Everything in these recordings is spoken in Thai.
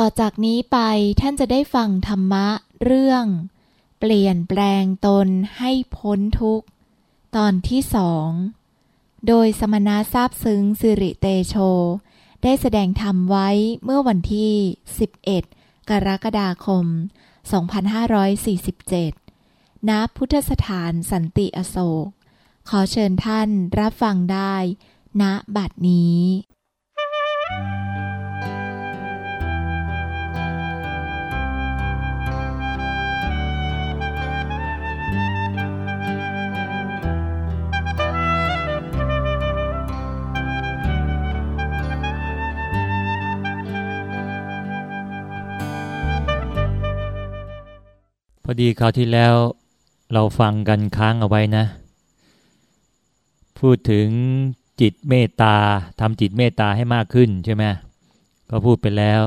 ต่อจากนี้ไปท่านจะได้ฟังธรรมะเรื่อง เปลี่ยนแปลงตนให้พ้นทุกข์ ตอนที่สอง โดยสมณะทราบซึ้งสิริเตโช ได้แสดงธรรมไว้เมื่อวันที่ 11 กรกฎาคม 2547 ณ พุทธสถานสันติอโศก ขอเชิญท่านรับฟังได้ ณบัดนี้ พอดีคราวที่แล้วเราฟังกันค้างเอาไว้นะ พูดถึงจิตเมตตาทำจิตเมตตาให้มากขึ้นใช่ไหมก็พูดไปแล้ว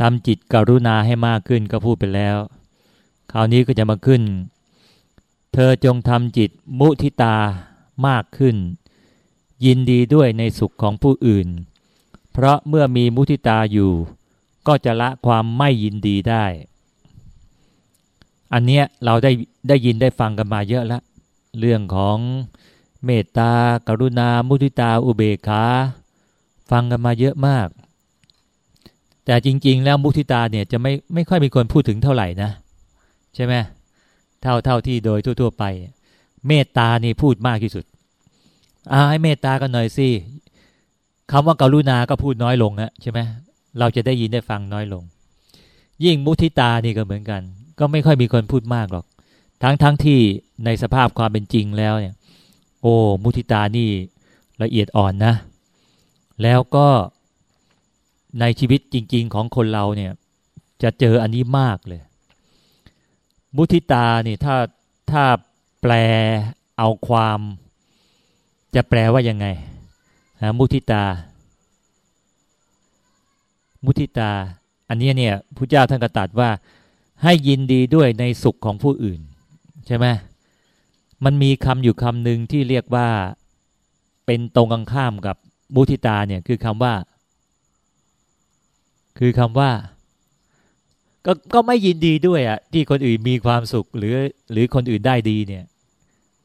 ทำจิตกรุณาให้มากขึ้นก็พูดไปแล้ว คราวนี้ก็จะมาขึ้น เธอจงทำจิตมุทิตามากขึ้น ยินดีด้วยในสุขของผู้อื่น เพราะเมื่อมีมุทิตาอยู่ ก็จะละความไม่ยินดีได้ อันเนี้ยเราได้ได้ยินได้ฟังกันมาเยอะแล้ว เรื่องของเมตตากรุณา มุทิตา อุเบกขา ฟังกันมาเยอะมาก แต่จริง ๆ แล้วมุทิตาเนี่ยจะไม่ไม่ค่อยมีคนพูดถึงเท่าไหร่นะ ใช่ไหมเท่าเท่าที่โดยทั่ว ๆ ไป เมตตานี่พูดมากที่สุดอ่าให้เมตตากันหน่อยสิคำว่ากรุณาก็พูดน้อยลงอะใช่ไหมเราจะได้ยินได้ฟังน้อยลง ยิ่งมุทิตานี่ก็เหมือนกัน ก็ไม่ค่อยมีคนพูดมากหรอก ทั้งทั้งที่ในสภาพความเป็นจริงแล้วเนี่ย โอ้มุทิตานี่ละเอียดอ่อนนะ แล้วก็ในชีวิตจริง ๆ ของคนเราเนี่ย จะเจออันนี้มากเลย มุทิตานี่ถ้าถ้าแปลเอาความ จะแปลว่ายังไงฮะมุทิตา มุทิตา อันนี้เนี่ยพระเจ้าท่านก็ตรัสว่า ให้ยินดีด้วยในสุขของผู้อื่น ใช่ไหมมันมีคำอยู่คำหนึ่งที่เรียกว่าเป็นตรงกันข้ามกับมุทิตาเนี่ยคือคำว่า คือคำว่า ก็ก็ไม่ยินดีด้วยอะที่คนอื่นมีความสุขหรือ หรือคนอื่นได้ดีเนี่ย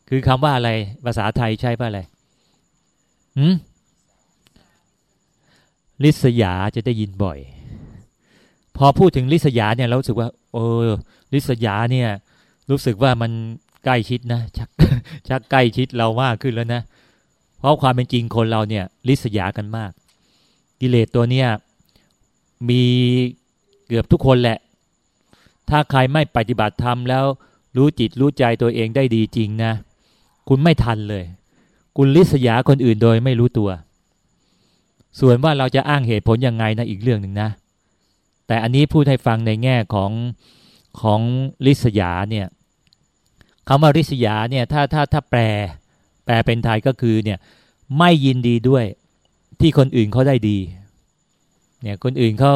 คือคำว่าอะไรภาษาไทยใช่ป่ะอะไรหืมลิษยาจะได้ยินบ่อย พอพูดถึงลิษยาเนี่ยเรารู้สึกว่า เออ ลิษยาเนี่ย รู้สึกว่ามันใกล้ชิดนะชักชักใกล้ชิดเรามากขึ้นแล้วนะเพราะความเป็นจริงคนเราเนี่ย ลิษยากันมาก กิเลสตัวเนี้ยมีเกือบทุกคนแหละ ถ้าใครไม่ปฏิบัติธรรมแล้วรู้จิตรู้ใจตัวเองได้ดีจริงนะ คุณไม่ทันเลย คุณลิษยาคนอื่นโดยไม่รู้ตัว ส่วนว่าเราจะอ้างเหตุผลยังไงนะอีกเรื่องหนึ่งนะ แต่อันนี้พูดให้ฟังในแง่ของของลิษยาเนี่ยคำว่าริษยาเนี่ยถ้าถ้าถ้าแปล แปลเป็นไทยก็คือเนี่ยไม่ยินดีด้วยที่คนอื่นเขาได้ดี เนี่ยคนอื่นเขา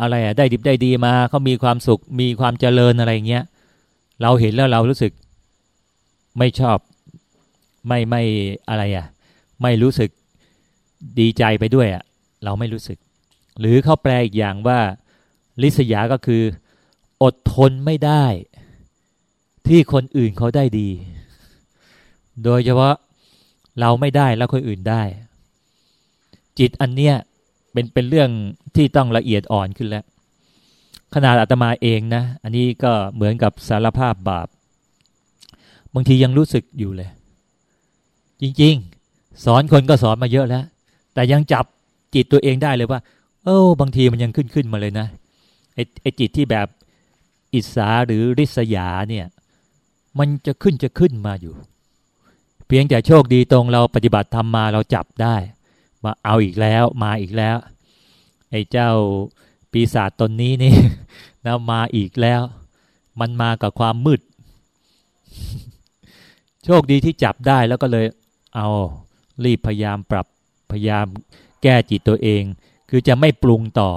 อะไรอะได้ดิบได้ดีมาเขามีความสุขมีความเจริญอะไรเงี้ยเราเห็นแล้วเรารู้สึกไม่ชอบไม่ไม่อะไรอะไม่รู้สึกดีใจไปด้วยอะเราไม่รู้สึก หรือเขาแปลอีกอย่างว่า ลิษยาก็คือ อดทนไม่ได้ ที่คนอื่นเขาได้ดี โดยเฉพาะเราไม่ได้แล้วคนอื่นได้ จิตอันเนี้ยเป็นเป็นเรื่องที่ต้องละเอียดอ่อนขึ้นแล้ว ขนาดอาตมาเองนะ อันนี้ก็เหมือนกับสารภาพบาป บางทียังรู้สึกอยู่เลย จริง ๆ สอนคนก็สอนมาเยอะแล้ว แต่ยังจับจิตตัวเองได้เลยว่า เออบางทีมันยังขึ้นขึ้นมาเลยนะไอ้ไอจิตที่แบบอิสาหรือริษยาเนี่ย มันจะขึ้นจะขึ้นมาอยู่ เพียงแต่โชคดีตรงเราปฏิบัติทำมาเราจับได้มาเอาอีกแล้วมาอีกแล้ว ไอ้เจ้าปีศาจตนนี้นี่นะมาอีกแล้ว มันมากับความมืด โชคดีที่จับได้แล้วก็เลย เอารีบพยายามปรับพยายามแก้จิตตัวเอง คือจะไม่ปรุงต่อ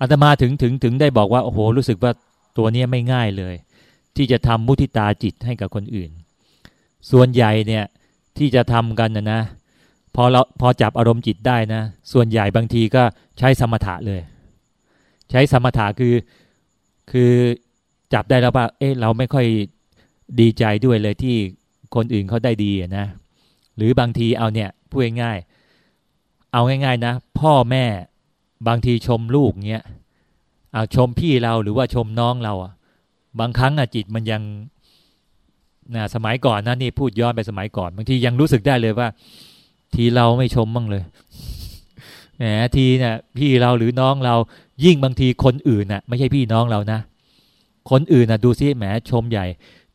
อาตมาถึงถึงถึงได้บอกว่าโอ้โหรู้สึกว่าตัวนี้ไม่ง่ายเลย ที่จะทำมุทิตาจิตให้กับคนอื่น ส่วนใหญ่เนี่ยที่จะทำกันนะนะพอเราพอจับอารมณ์จิตได้นะ ส่วนใหญ่บางทีก็ใช้สมถะเลย ใช้สมถะคือคือจับได้แล้วว่าเอ๊ะเราไม่ค่อยดีใจด้วยเลยที่คนอื่นเขาได้ดีนะ หรือบางทีเอาเนี่ยพูดง่ายๆ เอาง่าย ๆ นะ พ่อแม่บางทีชมลูกเงี้ยเอาชมพี่เราหรือว่าชมน้องเราอะ บางครั้งอะจิตมันยังนะสมัยก่อนนะนี่พูดย้อนไปสมัยก่อน บางทียังรู้สึกได้เลยว่า ทีเราไม่ชมบ้างเลยแหมทีเนี่ยพี่เราหรือน้องเรา ยิ่งบางทีคนอื่นน่ะ ไม่ใช่พี่น้องเรานะคนอื่นน่ะดูซิแหมชมใหญ่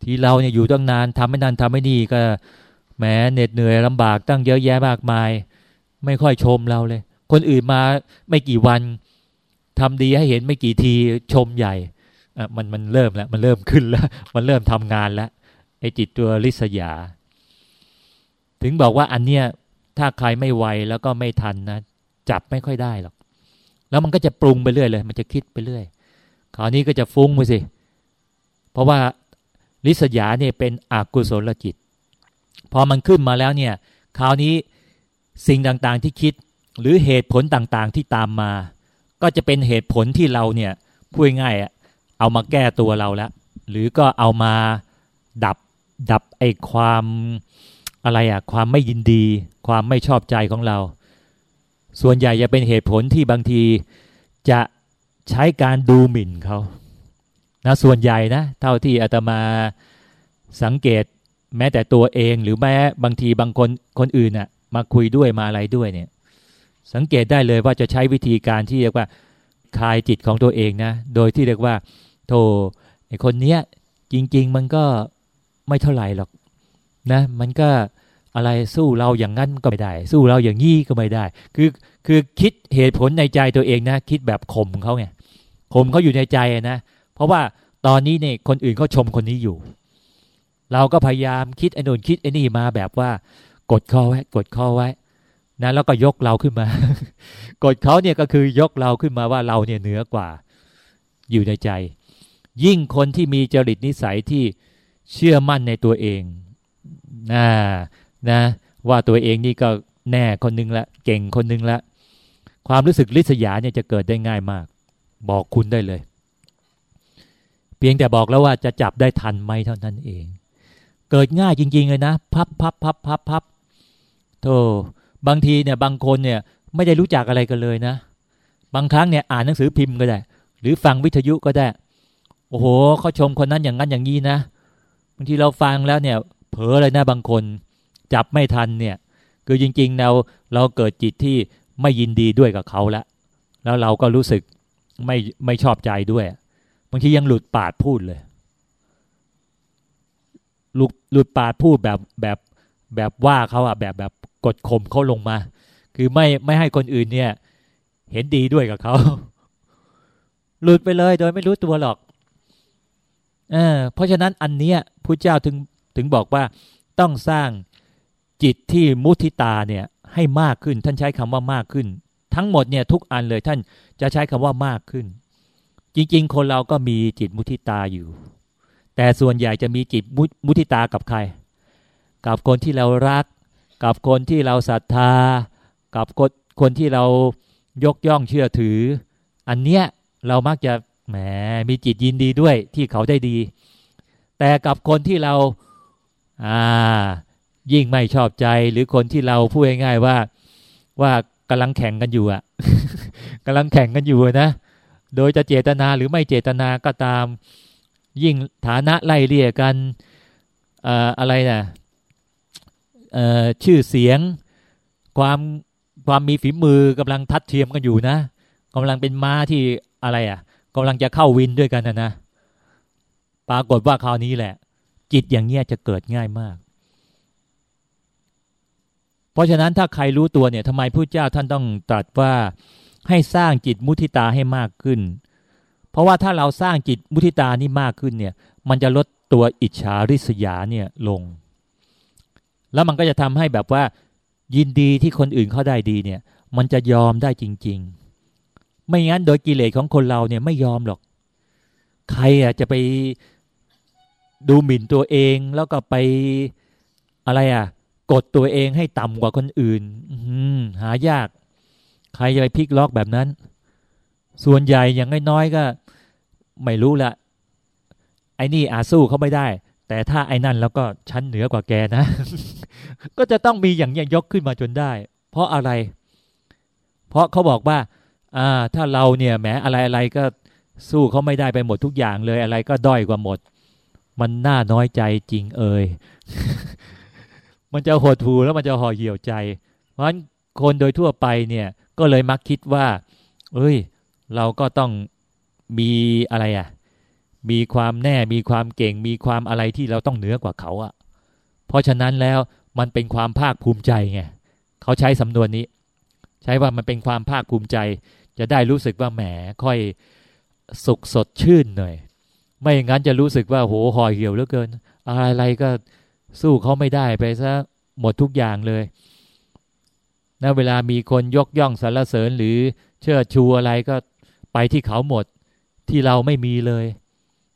ทีเราเนี่ยอยู่ตั้งนานทำไม่นานทำไม่นี่ก็แหมเหน็ดเหนื่อยลำบากตั้งเยอะแยะมากมาย ไม่ค่อยชมเราเลย คนอื่นมาไม่กี่วันทำดีให้เห็นไม่กี่ทีชมใหญ่มันมันเริ่มแล้ว มันเริ่มขึ้นแล้ว มันเริ่มทำงานแล้วไอ้จิตตัวลิษยา ถึงบอกว่าอันเนี้ยถ้าใครไม่ไวแล้วก็ไม่ทันนะจับไม่ค่อยได้หรอก แล้วมันก็จะปรุงไปเรื่อยเลย มันจะคิดไปเรื่อยคราวนี้ก็จะฟุ้งไปสิ เพราะว่าลิษยาเนี่ยเป็นอกุศลจิต พอมันขึ้นมาแล้วเนี่ย คราวนี้ สิ่งต่างๆที่คิดหรือเหตุผลต่างๆที่ตามมา ก็จะเป็นเหตุผลที่เราเนี่ยพูดง่ายๆเอามาแก้ตัวเราแล้วหรือก็เอามาดับดับไอ้ความอะไรอะความไม่ยินดี ความไม่ชอบใจของเรา ส่วนใหญ่จะเป็นเหตุผลที่บางทีจะใช้การดูหมิ่นเขานะส่วนใหญ่นะเท่าที่อาตมาสังเกตแม้แต่ตัวเองหรือแม้บางทีบางคนคนอื่นอะ มาคุยด้วยมาอะไรด้วยเนี่ย สังเกตได้เลยว่าจะใช้วิธีการที่เรียกว่าคลายจิตของตัวเองนะ โดยที่เรียกว่าโธ่ไอคนเนี้ยจริง ๆ มันก็ไม่เท่าไหร่หรอกนะ มันก็อะไรสู้เราอย่างนั้นก็ไม่ได้ สู้เราอย่างนี้ก็ไม่ได้ คือคือคิดเหตุผลในใจตัวเองนะ คิดแบบข่มเขาไงข่มเขาอยู่ในใจนะ เพราะว่าตอนนี้เนี่ยคนอื่นเขาชมคนนี้อยู่ เราก็พยายามคิดไอ้นู่นคิดไอ้นี่มาแบบว่า กดข้อไว้ กดข้อไว้นะแล้วก็ยกเราขึ้นมา กดเขาเนี่ยก็คือยกเราขึ้นมาว่าเราเนี่ยเหนือกว่าอยู่ในใจ ยิ่งคนที่มีจริตนิสัยที่เชื่อมั่นในตัวเองนะนะว่าตัวเองนี่ก็แน่คนนึงละ เก่งคนนึงละ ความรู้สึกลิษยาเนี่ยจะเกิดได้ง่ายมาก บอกคุณได้เลย เพียงแต่บอกแล้วว่าจะจับได้ทันไหมเท่านั้นเอง เกิดง่ายจริงๆเลยนะ พับพับพับพับพับ โธ่บางทีเนี่ยบางคนเนี่ยไม่ได้รู้จักอะไรกันเลยนะ บางครั้งเนี่ยอ่านหนังสือพิมพ์ก็ได้ หรือฟังวิทยุก็ได้ โอ้โหเขาชมคนนั้นอย่างนั้นอย่างนี้นะบางทีเราฟังแล้วเนี่ย เผลอเลยนะบางคน จับไม่ทันเนี่ย คือจริงๆเราเราเกิดจิตที่ไม่ยินดีด้วยกับเขาแล้วแล้วเราก็รู้สึกไม่ไม่ชอบใจด้วย บางทียังหลุดปาดพูดเลยหลุดหลุดปาดพูดแบบแบบแบบว่าเขาอะแบบแบบ กดข่มเขาลงมา คือไม่ไม่ให้คนอื่นเนี่ย เห็นดีด้วยกับเขาหลุดไปเลยโดยไม่รู้ตัวหรอกเออเพราะฉะนั้นอันเนี้ยพระเจ้าถึงถึงบอกว่าต้องสร้างจิตที่มุทิตาเนี่ยให้มากขึ้น ท่านใช้คำว่ามากขึ้น ทั้งหมดเนี่ยทุกอันเลยท่านจะใช้คำว่ามากขึ้น จริง ๆ คนเราก็มีจิตมุทิตาอยู่ แต่ส่วนใหญ่จะมีจิตมุทิตากับใคร กับคนที่เรารัก กับคนที่เราศรัทธา กับคนคนที่เรายกย่องเชื่อถือ อันเนี้ยเรามักจะแหมมีจิตยินดีด้วยที่เขาได้ดี แต่กับคนที่เราอ่ายิ่งไม่ชอบใจหรือคนที่เราพูดง่ายๆว่าว่ากำลังแข่งกันอยู่อะกำลังแข่งกันอยู่นะ โดยจะเจตนาหรือไม่เจตนาก็ตาม ยิ่งฐานะไล่เลี่ยกันอะไรนะ ชื่อเสียง ความความมีฝีมือกำลังทัดเทียมกันอยู่นะกำลังเป็นม้าที่อะไรอะกำลังจะเข้าวินด้วยกันนะนะปรากฏว่าคราวนี้แหละ จิตอย่างเงี้ยจะเกิดง่ายมาก เพราะฉะนั้นถ้าใครรู้ตัวเนี่ยทำไมพระเจ้าท่านต้องตรัสว่าให้สร้างจิตมุทิตาให้มากขึ้น เพราะว่าถ้าเราสร้างจิตมุทิตานี่มากขึ้นเนี่ย มันจะลดตัวอิจฉาริษยาเนี่ยลง แล้วมันก็จะทำให้แบบว่า ยินดีที่คนอื่นเขาได้ดีเนี่ย มันจะยอมได้จริง ๆ ไม่งั้นโดยกิเลสของคนเราเนี่ยไม่ยอมหรอก ใครอะจะไปดูหมิ่นตัวเองแล้วก็ไปอะไรอะ กดตัวเองให้ต่ำกว่าคนอื่นอืมหายาก ใครจะไปพลิกล็อกแบบนั้น ส่วนใหญ่อย่างน้อยๆก็ ไม่รู้ละไอ้นี่อาสู้เขาไม่ได้ แต่ถ้าไอ้นั่นแล้วก็ชั้นเหนือกว่าแกนะ ก็จะต้องมีอย่างเนี้ยยกขึ้นมาจนได้ เพราะอะไร เพราะเขาบอกว่า อ่า ถ้าเราเนี่ยแหมอะไรอะไรก็สู้เขาไม่ได้ไปหมดทุกอย่างเลยอะไรก็ด้อยกว่าหมด มันน่าน้อยใจจริงเอ่ยมันจะหดหูแล้วมันจะห่อเหี่ยวใจ เพราะฉะนั้นคนโดยทั่วไปเนี่ย ก็เลยมักคิดว่า เอ้ย เราก็ต้องมีอะไรอะ่ะ มีความแน่มีความเก่ง มีความอะไรที่เราต้องเหนือกว่าเขาอะ่ะ เพราะฉะนั้นแล้วมันเป็นความภาคภูมิใจไงเขาใช้สำนวนนี้ ใช้ว่ามันเป็นความภาคภูมิใจ จะได้รู้สึกว่าแหมค่อยสุขสดชื่นหน่อย ไม่อย่างนั้นจะรู้สึกว่าโหห่อเหี่ยวเหลือเกิน อะไรก็สู้เขาไม่ได้ไปซะหมดทุกอย่างเลยนะเวลามีคนยกย่องสรรเสริญหรือเชิดชูอะไรก็ไปที่เขาหมดที่เราไม่มีเลย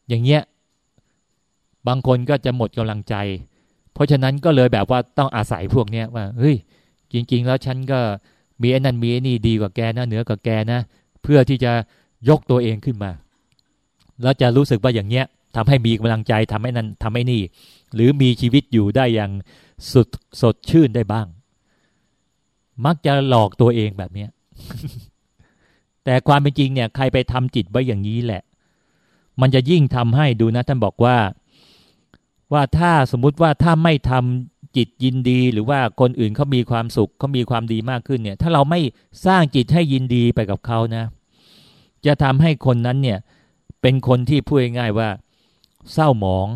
อย่างเงี้ยบางคนก็จะหมดกำลังใจ เพราะฉะนั้นก็เลยแบบว่าต้องอาศัยพวกเนี้ยว่าเฮ้ยจริง ๆ แล้วฉันก็มีไอ้นั่นมีไอ้นี่ดีกว่าแกนะเหนือกว่าแกนะ เพื่อที่จะยกตัวเองขึ้นมา แล้วจะรู้สึกว่าอย่างเงี้ยทำให้มีกำลังใจทำให้นั้นทำให้นี่ หรือมีชีวิตอยู่ได้อย่างสุดสดชื่นได้บ้าง มักจะหลอกตัวเองแบบเนี้ยแต่ความเป็นจริงเนี่ย ใครไปทำจิตไว้อย่างนี้แหละ มันจะยิ่งทำให้ดูนะ ท่านบอกว่า ว่าถ้าสมมุติว่าถ้าไม่ทำจิตยินดีหรือว่าคนอื่นเขามีความสุขเขามีความดีมากขึ้นเนี่ย ถ้าเราไม่สร้างจิตให้ยินดีไปกับเขานะ จะทำให้คนนั้นเนี่ย เป็นคนที่พูดง่ายว่า เศร้าหมอง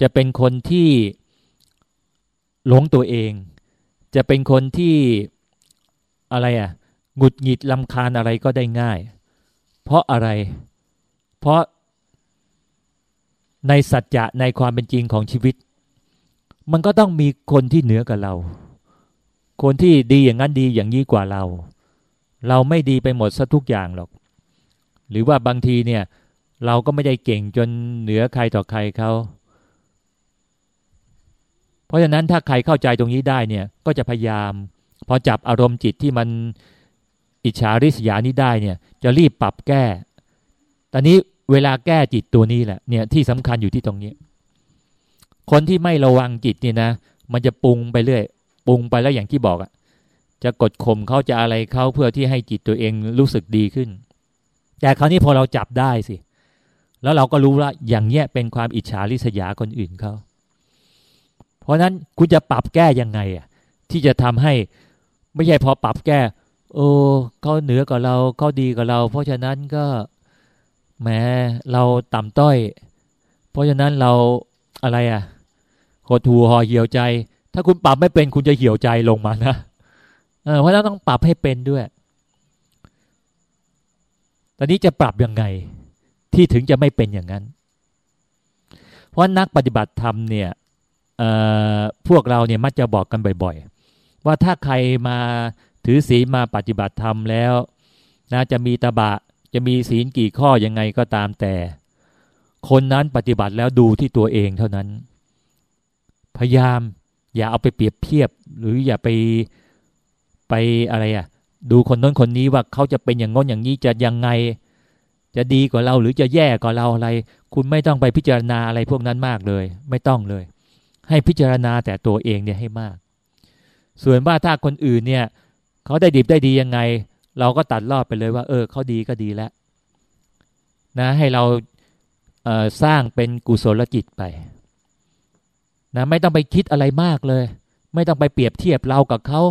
จะเป็นคนที่หลงตัวเอง จะเป็นคนที่อะไรอะ่ะหงุดหงิดลำคาญอะไรก็ได้ง่าย เพราะอะไร เพราะ ในสัจจะในความเป็นจริงของชีวิต มันก็ต้องมีคนที่เหนือกับเรา คนที่ดีอย่างนั้นดีอย่างนี้กว่าเรา เราไม่ดีไปหมดซะทุกอย่างหรอก หรือว่าบางทีเนี่ย เราก็ไม่ได้เก่งจนเหนือใครต่อใครเขาเพราะฉะนั้นถ้าใครเข้าใจตรงนี้ได้เนี่ย ก็จะพยายาม พอจับอารมณ์จิตที่มันอิจฉาริษยานี้ได้เนี่ย จะรีบปรับแก้ ตอนนี้ เวลาแก้จิตตัวนี้แหละเนี่ยที่สำคัญอยู่ที่ตรงนี้ คนที่ไม่ระวังจิตเนี่ยนะ มันจะปรุงไปเรื่อยปรุงไปแล้วอย่างที่บอกอะจะกดข่มเขาจะอะไรเขาเพื่อที่ให้จิตตัวเองรู้สึกดีขึ้น แต่คราวนี้พอเราจับได้สิ แล้วเราก็รู้ว่าอย่างเนี้ยเป็นความอิจฉาริษยาคนอื่นเขาเพราะนั้นคุณจะปรับแก้ยังไงอะที่จะทำให้ไม่ใช่พอปรับแก้ โอ้เขาเหนือกว่าเราเขาดีกว่าเรา เพราะฉะนั้นก็ แหมเราต่ำต้อย เพราะฉะนั้นเราอะไรอะหดหูห่อเหี่ยวใจ ถ้าคุณปรับไม่เป็นคุณจะเหี่ยวใจลงมานะเออเพราะฉะนั้นต้องปรับให้เป็นด้วย ตอนนี้จะปรับยังไงที่ถึงจะไม่เป็นอย่างนั้น เพราะนักปฏิบัติธรรมเนี่ยพวกเราเนี่ยมักจะบอกกันบ่อยๆ ว่าถ้าใครมาถือศีลมาปฏิบัติธรรมแล้วนะจะมีตบะ จะมีศีลกี่ข้อยังไงก็ตามแต่ คนนั้นปฏิบัติแล้วดูที่ตัวเองเท่านั้น พยายามอย่าเอาไปเปรียบเทียบ หรืออย่าไปไปอะไรอะ่ะ ดูคนน้นคนนี้ว่าเขาจะเป็นอย่างง้นอย่างนี้จะยังไง จะดีกว่าเราหรือจะแย่กว่าเราอะไร คุณไม่ต้องไปพิจารณาอะไรพวกนั้นมากเลย ไม่ต้องเลย ให้พิจารณาแต่ตัวเองเนี่ยให้มาก ส่วนว่าถ้าคนอื่นเนี่ยเขาได้ดีได้ดียังไง เราก็ตัดรอบไปเลยว่า เออเขาดีก็ดีแล้วนะให้เราเสร้างเป็นกุศลจิตไปนะไม่ต้องไปคิดอะไรมากเลย ไม่ต้องไปเปรียบเทียบเรากับเขา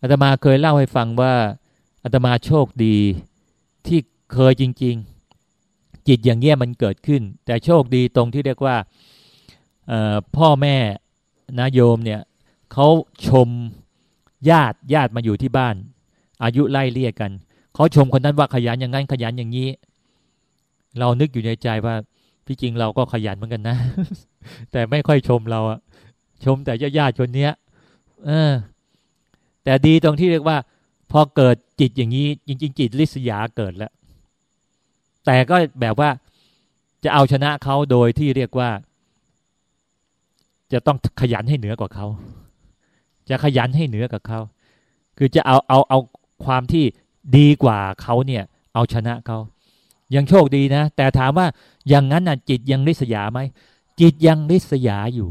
อาตมาเคยเล่าให้ฟังว่าอาตมาโชคดีที่เคยจริง ๆ จิตอย่างเงี้ยมันเกิดขึ้น แต่โชคดีตรงที่เรียกว่าพ่อแม่นะโยมเนี่ยเขาชม ญาติญาติมาอยู่ที่บ้าน อายุไล่เลี่ยกันเขาชมคนนั้นว่าขยันอย่างนั้นขยันอย่างนี้ เรานึกอยู่ในใจว่าพี่จริงเราก็ขยันเหมือนกันนะ แต่ไม่ค่อยชมเราอะชมแต่ญาติคนเนี้ย เออ แต่ดีตรงที่เรียกว่า พอเกิดจิตอย่างนี้ จริง ๆ จิตลิษยาเกิดแล้ว แต่ก็แบบว่าจะเอาชนะเขาโดยที่เรียกว่า จะต้องขยันให้เหนือกว่าเขา จะขยันให้เหนือกว่าเขา คือจะเอาเอาเอาความที่ดีกว่าเขาเนี่ย เอาชนะเขายังโชคดีนะ แต่ถามว่าอย่างนั้นน่ะจิตยังริษยาไหม จิตยังริษยาอยู่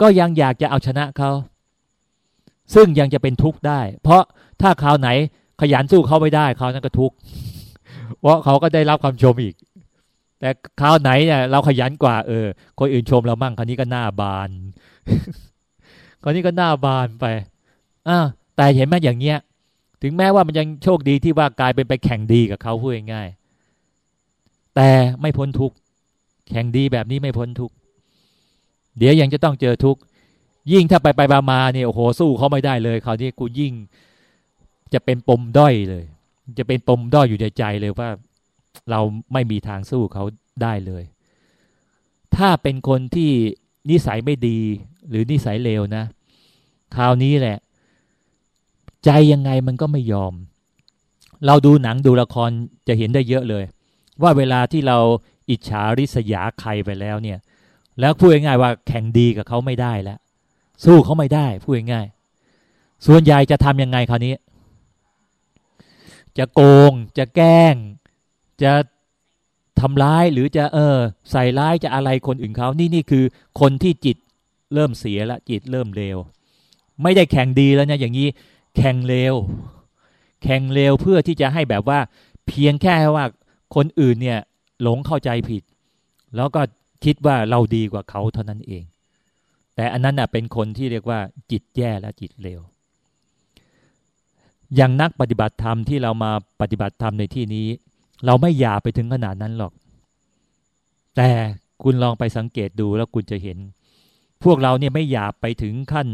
ก็ยังอยากจะเอาชนะเขา ซึ่งยังจะเป็นทุกข์ได้ เพราะถ้าคราวไหนขยันสู้เขาไม่ได้เขานั้นก็ทุกข์ เพราะเขาก็ได้รับความชมอีก แต่คราวไหนเนี่ยเราขยันกว่าเออ คนอื่นชมเรามั่งคราวนี้ก็หน้าบาน ราวนี้ก็หน้าบานไปอ่าแต่เห็นไหมอย่างเงี้ย ถึงแม้ว่ามันยังโชคดีที่ว่ากลายเป็นไปแข่งดีกับเขาพูดง่ายๆแต่ไม่พ้นทุกแข่งดีแบบนี้ไม่พ้นทุกเดี๋ยวยังจะต้องเจอทุกยิ่งถ้าไปไปมาเนี่ยโอ้โหสู้เขาไม่ได้เลยคราวนี้กูยิ่งจะเป็นปมด้อยเลย จะเป็นปมด้อยอยู่ในใจเลยว่า เราไม่มีทางสู้เขาได้เลย ถ้าเป็นคนที่ นิสัยไม่ดี หรือนิสัยเลวนะ คราวนี้แหละ ใจยังไงมันก็ไม่ยอม เราดูหนังดูละครจะเห็นได้เยอะเลย ว่าเวลาที่เราอิจฉาริษยาใครไปแล้วเนี่ย แล้วพูดง่ายๆว่าแข่งดีกับเขาไม่ได้แล้วสู้เขาไม่ได้พูดง่ายๆส่วนใหญ่จะทำยังไงคราวนี้ จะโกงจะแกล้ง จะ ทำร้ายหรือจะเออ ใส่ร้ายจะอะไรคนอื่นเขานี่นี่คือคนที่จิตเริ่มเสียละจิตเริ่มเลวไม่ได้แข่งดีแล้วนะอย่างนี้แข่งเลวแข่งเลวเพื่อที่จะให้แบบว่า เพียงแค่ว่าคนอื่นเนี่ยหลงเข้าใจผิด แล้วก็คิดว่าเราดีกว่าเขาเท่านั้นเอง แต่อันนั้นน่ะเป็นคนที่เรียกว่า จิตแย่และจิตเลวอย่างนักปฏิบัติธรรมที่เรามาปฏิบัติธรรมในที่นี้ เราไม่อยากไปถึงขนาดนั้นหรอก แต่คุณลองไปสังเกตดูแล้วคุณจะเห็น พวกเราเนี่ยไม่อยากไปถึงขั้น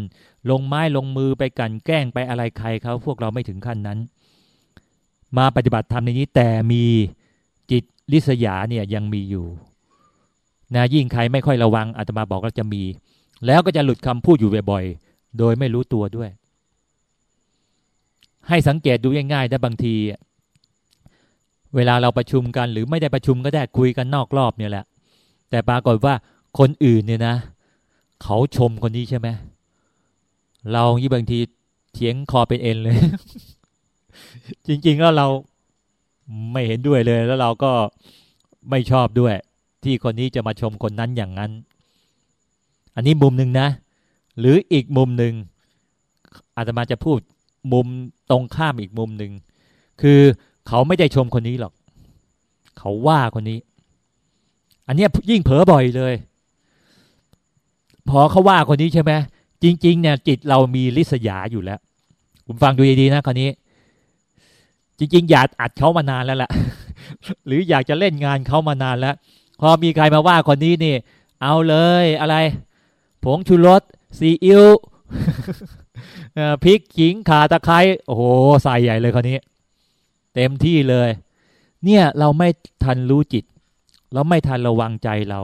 ลงไม้ลงมือไปกันแกล้งไปอะไรใครเขาพวกเราไม่ถึงขั้นนั้น มาปฏิบัติธรรมในนี้แต่มีจิตลิษยาเนี่ยยังมีอยู่นะยิ่งใครไม่ค่อยระวังอาตมาบอกว่าจะมี แล้วก็จะหลุดคำพูดอยู่บ่อยๆ โดยไม่รู้ตัวด้วย ให้สังเกตดูง่ายๆนะบางที เวลาเราประชุมกันหรือไม่ได้ประชุมก็ได้คุยกันนอกรอบเนี่ยแหละ แต่ปรากฏว่าคนอื่นเนี่ยนะ เขาชมคนนี้ใช่ไหมเรายี่บางทีเถียงคอเป็นเอ็นเลย จริง ๆ แล้วเราไม่เห็นด้วยเลย แล้วเราก็ไม่ชอบด้วย ที่คนนี้จะมาชมคนนั้นอย่างนั้น อันนี้มุมหนึ่งนะ หรืออีกมุมหนึ่งอาตมาจะพูดมุมตรงข้ามอีกมุมหนึ่งคือ เขาไม่ได้ชมคนนี้หรอก เขาว่าคนนี้ อันนี้ยิ่งเผลอบ่อยเลย พอเขาว่าคนนี้ใช่ไหมจริง ๆ เนี่ย จิตเรามีลิษยาอยู่แล้ว คุณฟังดูดีๆนะคนนี้ จริง ๆ อยากอัดเขามานานแล้วแหละหรืออยากจะเล่นงานเขามานานแล้ว พอมีใครมาว่าคนนี้นี่ เอาเลยอะไร ผงชูรสซีอิ๊วพริกขิงขาตะไคร้โอ้โหใส่ใหญ่เลยคนนี้ เต็มที่เลย เนี่ยเราไม่ทันรู้จิต เราไม่ทันระวังใจเรา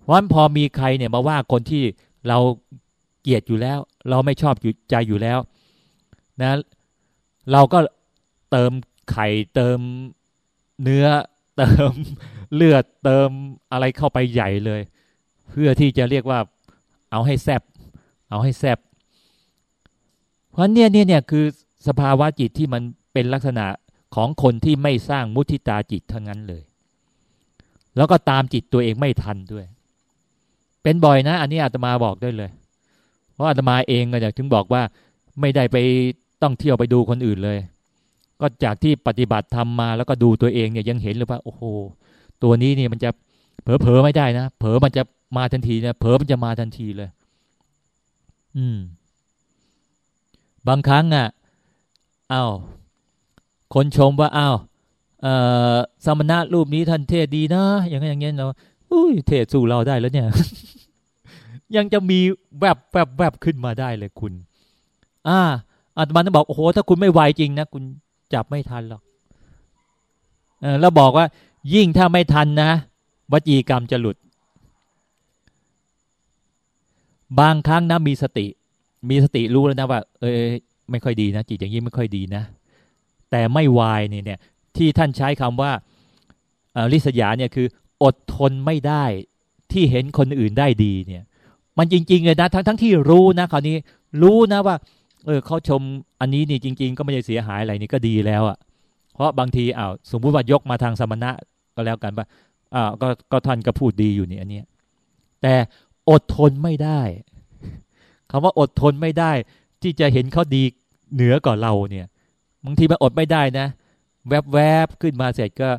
เพราะฉะนั้นพอมีใครเนี่ยมาว่าคนที่เราเกลียดอยู่แล้ว เราไม่ชอบอยู่ใจอยู่แล้ว นะ เราก็เติมไข่เติมเนื้อ เติมเลือดเติมอะไรเข้าไปใหญ่เลย เพื่อที่จะเรียกว่า เอาให้แซบเอาให้แซบเพราะเนี่ยเนี่ยเนี่ยคือสภาวะจิตที่มัน เป็นลักษณะของคนที่ไม่สร้างมุทิตาจิตทั้งนั้นเลย แล้วก็ตามจิตตัวเองไม่ทันด้วย เป็นบ่อยนะ อันนี้อาตมาบอกได้เลย เพราะอาตมาเองก็อยากถึงบอกว่าไม่ได้ไปต้องเที่ยวไปดูคนอื่นเลย ก็จากที่ปฏิบัติทำมาแล้วก็ดูตัวเองเนี่ยยังเห็นเลยว่าโอ้โหตัวนี้เนี่ยมันจะเผลอเผลอไม่ได้นะเผลอมันจะมาทันทีนะเผลอมันจะมาทันทีเลย อืม บางครั้งอะอ้าว คนชมว่าอ้าวสมณะรูปนี้ท่านเทศดีนะ อย่างนั้นอย่างเงี้ยเราอุ้ยเทศสู่เราได้แล้วเนี่ย ยังจะมีแวบแวบแวบขึ้นมาได้เลยคุณ อ่าอาตมาต้องบอกโอ้โหถ้าคุณไม่ไวจริงนะคุณจับไม่ทันหรอกเออแล้วบอกว่า ยิ่งถ้าไม่ทันนะวจีกรรมจะหลุด บางครั้งนะมีสติ มีสติรู้แล้วนะว่า เออไม่ค่อยดีนะจิตอย่างนี้ไม่ค่อยดีนะ แต่ไม่วายเนี่ยเนี่ยที่ท่านใช้คำว่าลิษยาเนี่ยคืออดทนไม่ได้ที่เห็นคนอื่นได้ดีเนี่ย มันจริง ๆ เลยนะทั้งทั้งที่รู้นะคราวนี้รู้นะว่า เออเขาชมอันนี้นี่จริง ๆ ก็ไม่ได้เสียหายอะไรนี่ก็ดีแล้วอะ่ะ เพราะบางทีอ้าวสมมุติว่ายกมาทางสมณะก็แล้วกันว่าอ้าวก็ก็ท่านก็พูดดีอยู่นี่อันเนี้ยแต่อดทนไม่ได้คำว่าอดทนไม่ได้ ที่จะเห็นเขาดีเหนือกว่าเราเนี่ย บางทีมันอดไม่ได้นะ แวบๆขึ้นมาเสร็จก็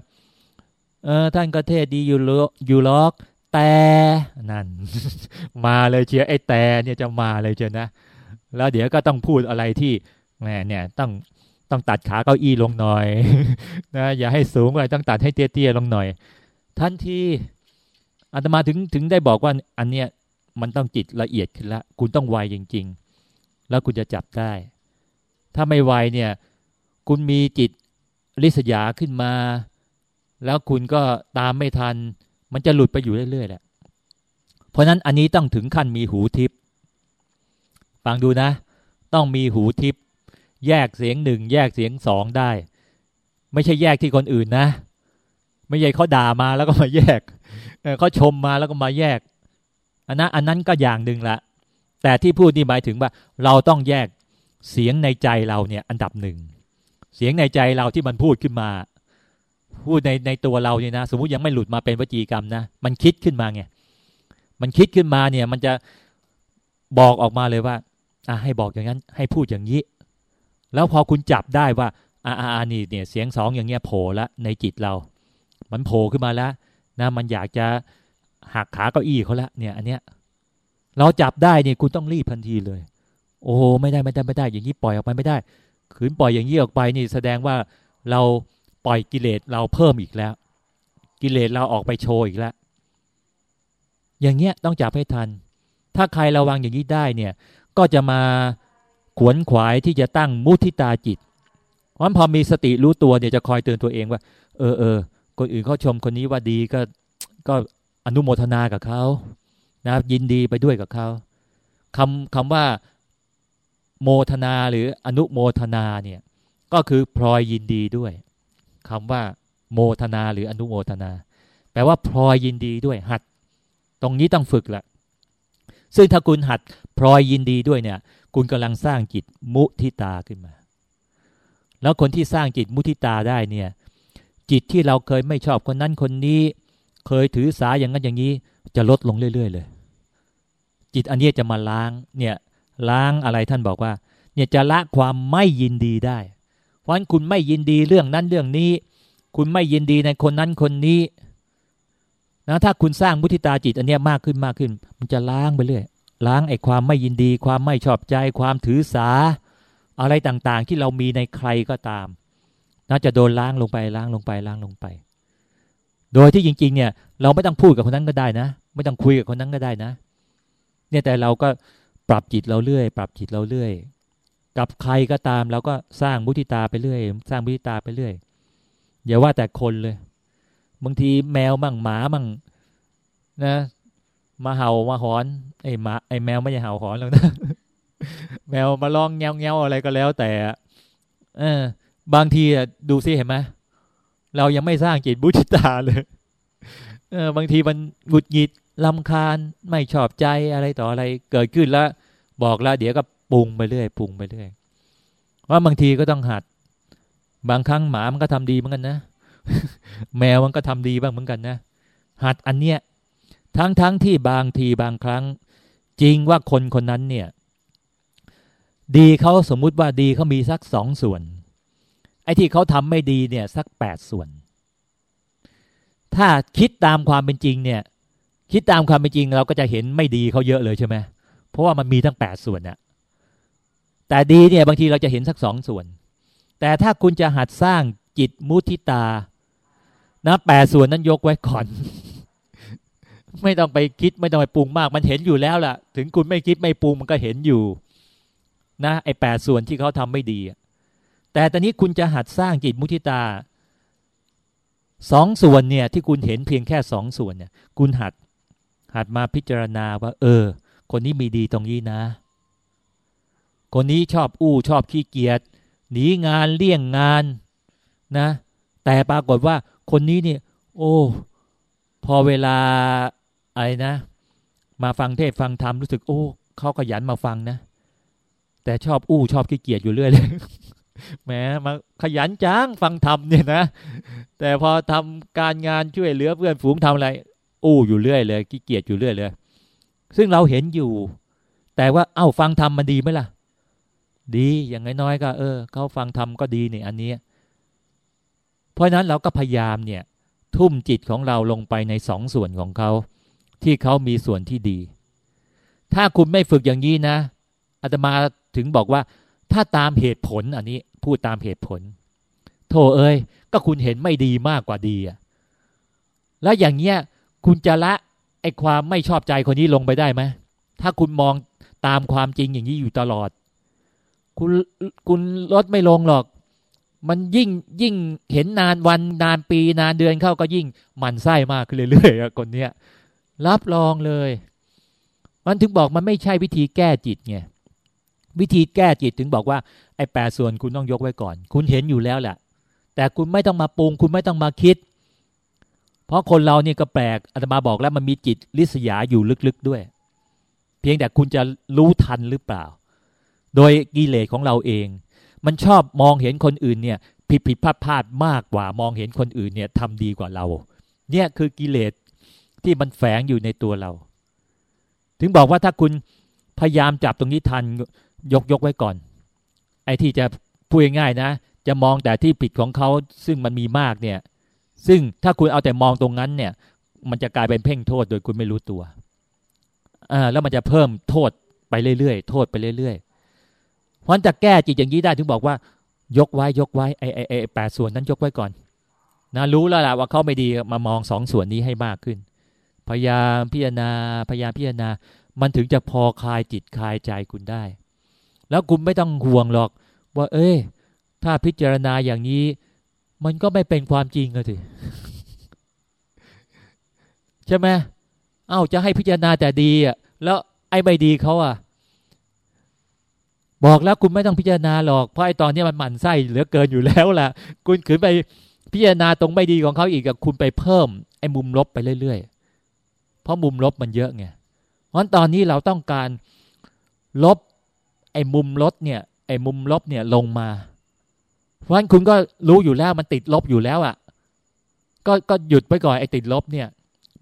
เออ ท่านก็เทศดีอยู่อยู่ล็อก แต่นั่น มาเลยเชียร์ไอ้แต่เนี่ยจะมาเลยเชียนะแล้วเดี๋ยวก็ต้องพูดอะไรที่แหมเนี่ยต้องต้องตัดขาเก้าอี้ลงหน่อยนะอย่าให้สูงไปต้องตัดให้เตี้ยๆลงหน่อย ทันทีอาตมาถึงถึงได้บอกว่าอันเนี้ยมันต้องจิตละเอียดขึ้นละ คุณต้องไวจริง ๆ แล้วคุณจะจับได้ ถ้าไม่ไวเนี่ย คุณมีจิตริษยาขึ้นมา แล้วคุณก็ตามไม่ทัน มันจะหลุดไปอยู่เรื่อยๆแหละ เพราะนั้นอันนี้ต้องถึงขั้นมีหูทิพย์ฟังดูนะ ต้องมีหูทิพย์แยกเสียงหนึ่งแยกเสียงสองได้ ไม่ใช่แยกที่คนอื่นนะ ไม่ใช่เขาด่ามาแล้วก็มาแยกเขาชมมาแล้วก็มาแยก อันนั้นอันนั้นก็อย่างหนึ่งละ แต่ที่พูดนี่หมายถึงว่า เราต้องแยกเสียงในใจเราเนี่ย อันดับหนึ่ง เสียงในใจเราที่มันพูดขึ้นมา พูดในในตัวเราเนี่ยนะสมมติยังไม่หลุดมาเป็นวจีกรรมนะมันคิดขึ้นมาไงมันคิดขึ้นมาเนี่ย มันจะบอกออกมาเลยว่าอะให้บอกอย่างนั้น ให้พูดอย่างนี้ แล้วพอคุณจับได้ว่าอ่าอ่านี่เนี่ย เสียงสองอย่างเงี้ยโผล่ละในจิตเรา มันโผล่ขึ้นมาแล้วนะมันอยากจะหักขาเก้าอี้เขาละเนี่ย อันเนี้ย เราจับได้เนี่ยคุณต้องรีบทันทีเลย โอ้ไม่ได้ไม่ได้ไม่ได้ อย่างนี้ปล่อยออกไปไม่ได้ ขืนปล่อยอย่างนี้ออกไปนี่แสดงว่าเราปล่อยกิเลสเราเพิ่มอีกแล้ว กิเลสเราออกไปโชว์อีกแล้ว อย่างเงี้ยต้องจับให้ทัน ถ้าใครระวังอย่างนี้ได้เนี่ย ก็จะมาขวนขวายที่จะตั้งมุทิตาจิตเพราะพอมีสติรู้ตัวเนี่ยจะคอยเตือนตัวเองว่า เออเออคนอื่นเขาชมคนนี้ว่าดีก็ก็อนุโมทนากับเขานะยินดีไปด้วยกับเขาคำคำว่า โมทนาหรืออนุโมทนาเนี่ยก็คือพลอยยินดีด้วยคำว่า โมทนาหรืออนุโมทนา แปลว่าพลอยยินดีด้วยหัด ตรงนี้ต้องฝึกแหละซึ่งถ้าคุณหัดพลอยยินดีด้วยเนี่ย คุณกำลังสร้างจิตมุทิตาขึ้นมา แล้วคนที่สร้างจิตมุทิตาได้เนี่ย จิตที่เราเคยไม่ชอบคนนั้นคนนี้ เคยถือสาอย่างนั้นอย่างนี้ จะลดลงเรื่อย ๆ เลย จิตอันนี้จะมาล้างเนี่ย ล้างอะไรท่านบอกว่า เนี่ยจะละความไม่ยินดีได้เพราะนั้นคุณไม่ยินดีเรื่องนั้นเรื่องนี้ คุณไม่ยินดีในคนนั้นคนนี้นะถ้าคุณสร้างมุทิตาจิตอันนี้มากขึ้นมากขึ้น มันจะล้างไปเรื่อยล้างไอ้ความไม่ยินดี ความไม่ชอบใจ ความถือสา อะไรต่างๆ ที่เรามีในใครก็ตามน่าจะโดนล้างลงไปล้างลงไปล้างลงไป โดยที่จริง ๆ เนี่ย เราไม่ต้องพูดกับคนนั้นก็ได้นะ ไม่ต้องคุยกับคนนั้นก็ได้นะ เนี่ยแต่เราก็ ปรับจิตเราเรื่อย ปรับจิตเราเรื่อย กับใครก็ตามเราก็สร้างมุทิตาไปเรื่อย สร้างมุทิตาไปเรื่อยอย่าว่าแต่คนเลย บางทีแมวมั่งหมามั่งนะ มาเห่ามาหอนไอ้หมาไอ้แมวไม่ใช่เห่าหอนหรอกนะแมวมาลองเงี้ยวเงี้ยวอะไรก็แล้วแต่เออบางทีดูซิเห็นไหมเรายังไม่สร้างจิตบุติตาเลย เออบางทีมันหงุดหงิด ลำคาญไม่ชอบใจอะไรต่ออะไรเกิดขึ้นแล้ว บอกแล้วเดี๋ยวก็ปรุงไปเรื่อยปรุงไปเรื่อยว่าบางทีก็ต้องหัด บางครั้งหมามันก็ทำดีเหมือนกันนะ แมวมันก็ทำดีบ้างเหมือนกันนะ หัดอันเนี้ยทั้งทั้งที่บางทีบางครั้ง จริงว่าคนคนนั้นเนี่ย ดีเขาสมมุติว่าดีเขามีสักสองส่วน ไอ้ที่เขาทำไม่ดีเนี่ย สักแปดส่วน ถ้าคิดตามความเป็นจริงเนี่ย คิดตามความเป็นจริงเราก็จะเห็นไม่ดีเขาเยอะเลยใช่ไหมเพราะว่ามันมีทั้งแปดส่วนน่ะแต่ดีเนี่ยบางทีเราจะเห็นสักสองส่วน แต่ถ้าคุณจะหัดสร้างจิตมุทิตานะแปดส่วนนั้นยกไว้ก่อน ไม่ต้องไปคิดไม่ต้องไปปรุงมาก มันเห็นอยู่แล้วล่ะ ถึงคุณไม่คิดไม่ปรุงมันก็เห็นอยู่ นะไอแปดส่วนที่เขาทำไม่ดี แต่ตอนนี้คุณจะหัดสร้างจิตมุทิตาสองส่วนเนี่ยที่คุณเห็นเพียงแค่สองส่วนเนี่ย คุณหัด หัดมาพิจารณาว่า เออ คนนี้มีดีตรงนี้นะ คนนี้ชอบอู้ชอบขี้เกียจหนีงานเลี่ยงงานนะ แต่ปรากฏว่าคนนี้เนี่ย โอ้พอเวลาอะไรนะ มาฟังเทศฟังธรรมรู้สึก โอ้เขาขยันมาฟังนะ แต่ชอบอู้ชอบขี้เกียจอยู่เรื่อยเลยแหมมาขยันจังฟังธรรมเนี่ยนะ แต่พอทำการงานช่วยเหลือเพื่อนฝูงทำอะไร อู้อยู่เรื่อยเลยขี้เกียจอยู่เรื่อยเลย ซึ่งเราเห็นอยู่ แต่ว่าเอ้าฟังธรรมมันดีไหมล่ะ ดีอย่างน้อยๆก็ เออเขาฟังธรรมก็ดีเนี่ยอันนี้ เพราะนั้นเราก็พยายามเนี่ย ทุ่มจิตของเราลงไปในสองส่วนของเขาที่เขามีส่วนที่ดี ถ้าคุณไม่ฝึกอย่างนี้นะอาตมาถึงบอกว่า ถ้าตามเหตุผลอันนี้พูดตามเหตุผล โธ่เอ้ย ก็คุณเห็นไม่ดีมากกว่าดีอะแล้วอย่างเงี้ย คุณจะละไอความไม่ชอบใจคนนี้ลงไปได้ไหมถ้าคุณมองตามความจริงอย่างนี้อยู่ตลอด คุณคุณลดไม่ลงหรอก มันยิ่งยิ่งเห็นนานวันนานปีนานเดือนเข้าก็ยิ่งมันไส้มากขึ้นเรื่อยๆคนเนี้ยรับรองเลย มันถึงบอกมันไม่ใช่วิธีแก้จิตไงวิธีแก้จิตถึงบอกว่าไอ้แปดส่วนคุณต้องยกไว้ก่อน คุณเห็นอยู่แล้วแหละแต่คุณไม่ต้องมาปรุง คุณไม่ต้องมาคิด เพราะคนเราเนี่ยก็แปลกอาตมาบอกแล้วมันมีจิตลิษยาอยู่ลึกๆด้วย เพียงแต่คุณจะรู้ทันหรือเปล่า โดยกิเลสของเราเอง มันชอบมองเห็นคนอื่นเนี่ยผิดผิดพลาดพลาดมากกว่ามองเห็นคนอื่นเนี่ยทำดีกว่าเรา เนี่ยคือกิเลสที่มันแฝงอยู่ในตัวเรา ถึงบอกว่าถ้าคุณพยายามจับตรงนี้ทันยกยกไว้ก่อน ไอ้ที่จะพูดง่ายๆนะ จะมองแต่ที่ผิดของเขาซึ่งมันมีมากเนี่ย ซึ่งถ้าคุณเอาแต่มองตรงนั้นเนี่ย มันจะกลายเป็นเพ่งโทษโดยคุณไม่รู้ตัวอ่าแล้วมันจะเพิ่มโทษไปเรื่อยๆ โทษไปเรื่อยๆเพราะจะแก้จิตอย่างนี้ได้ถึงบอกว่า ยกไว้ยกไว้ไอ้ไอ้ไอ้แปดส่วนนั้นยกไว้ก่อนนะรู้แล้วล่ะว่าเขาไม่ดีมามองสองส่วนนี้ให้มากขึ้น พยายามพิจารณาพยายามพิจารณา มันถึงจะพอคลายจิตคลายใจคุณได้ แล้วคุณไม่ต้องห่วงหรอก ว่า เอ้ยถ้าพิจารณาอย่างนี้ มันก็ไม่เป็นความจริงอะสิใช่ไหมเอ้าจะให้พิจารณาแต่ดีอะ แล้วไอ้ไม่ดีเขาอะ บอกแล้วคุณไม่ต้องพิจารณาหรอกเพราะไอ้ตอนนี้มันหมั่นไส้เหลือเกินอยู่แล้วล่ะ คุณขืนไปพิจารณาตรงไม่ดีของเขาอีกกับคุณไปเพิ่ม ไอ้มุมลบไปเรื่อยๆเพราะมุมลบมันเยอะไงเพราะตอนนี้เราต้องการลบไอ้มุมลบเนี่ย ไอ้มุมลบเนี่ยลงมา เพราะฉะนั้นคุณก็รู้อยู่แล้วมันติดลบอยู่แล้วอะ่ะ ก็ก็หยุดไปก่อนไอ้ติดลบเนี่ย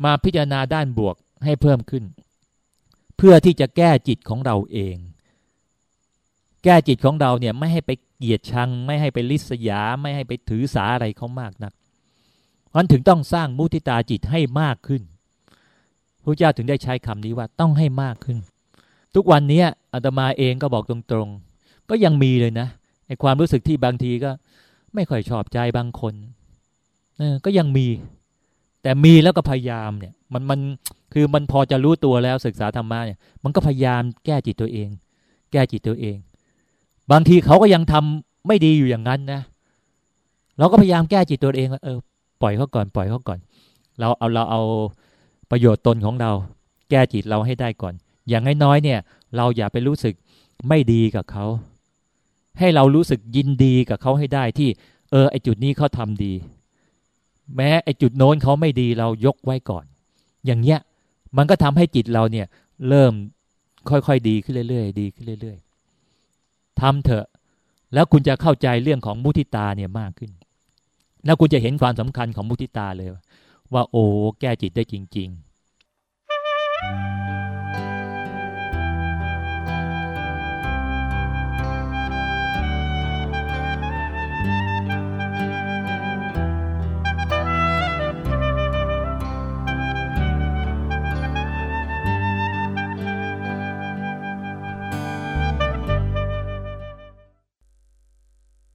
มาพิจารณาด้านบวกให้เพิ่มขึ้น เพื่อที่จะแก้จิตของเราเอง แก้จิตของเราเนี่ยไม่ให้ไปเกลียดชัง ไม่ให้ไปลิษยา ไม่ให้ไปถือสาอะไรเขามากนักเพราะถึงต้องสร้างมุทิตาจิตให้มากขึ้นพระเจ้าถึงได้ใช้คำนี้ว่าต้องให้มากขึ้น ทุกวันนี้อาตมาเองก็บอกตรงๆ ก็ยังมีเลยนะ ไอความรู้สึกที่บางทีก็ ไม่ค่อยชอบใจบางคนเออก็ยังมี แต่มีแล้วก็พยายามเนี่ย มันมันคือมันพอจะรู้ตัวแล้วศึกษาธรรมะเนี่ย มันก็พยายามแก้จิตตัวเอง แก้จิตตัวเอง บางทีเขาก็ยังทำไม่ดีอยู่อย่างนั้นนะเราก็พยายามแก้จิตตัวเองว่าเออปล่อยเขาก่อนปล่อยเขาก่อน เราเอาเราเอาประโยชน์ตนของเรา แก้จิตเราให้ได้ก่อน อย่างน้อยๆเนี่ย เราอย่าไปรู้สึกไม่ดีกับเขา ให้เรารู้สึกยินดีกับเขาให้ได้ที่ เออไอจุดนี้เขาทำดี แม้ไอจุดโน้นเขาไม่ดีเรายกไว้ก่อน อย่างเงี้ยมันก็ทำให้จิตเราเนี่ย เริ่มค่อยๆดีขึ้นเรื่อยๆดีขึ้นเรื่อยๆทำเถอะ แล้วคุณจะเข้าใจเรื่องของมุทิตาเนี่ยมากขึ้น แล้วคุณจะเห็นความสำคัญของมุทิตาเลย ว่าโอ้แก้จิตได้จริง ๆ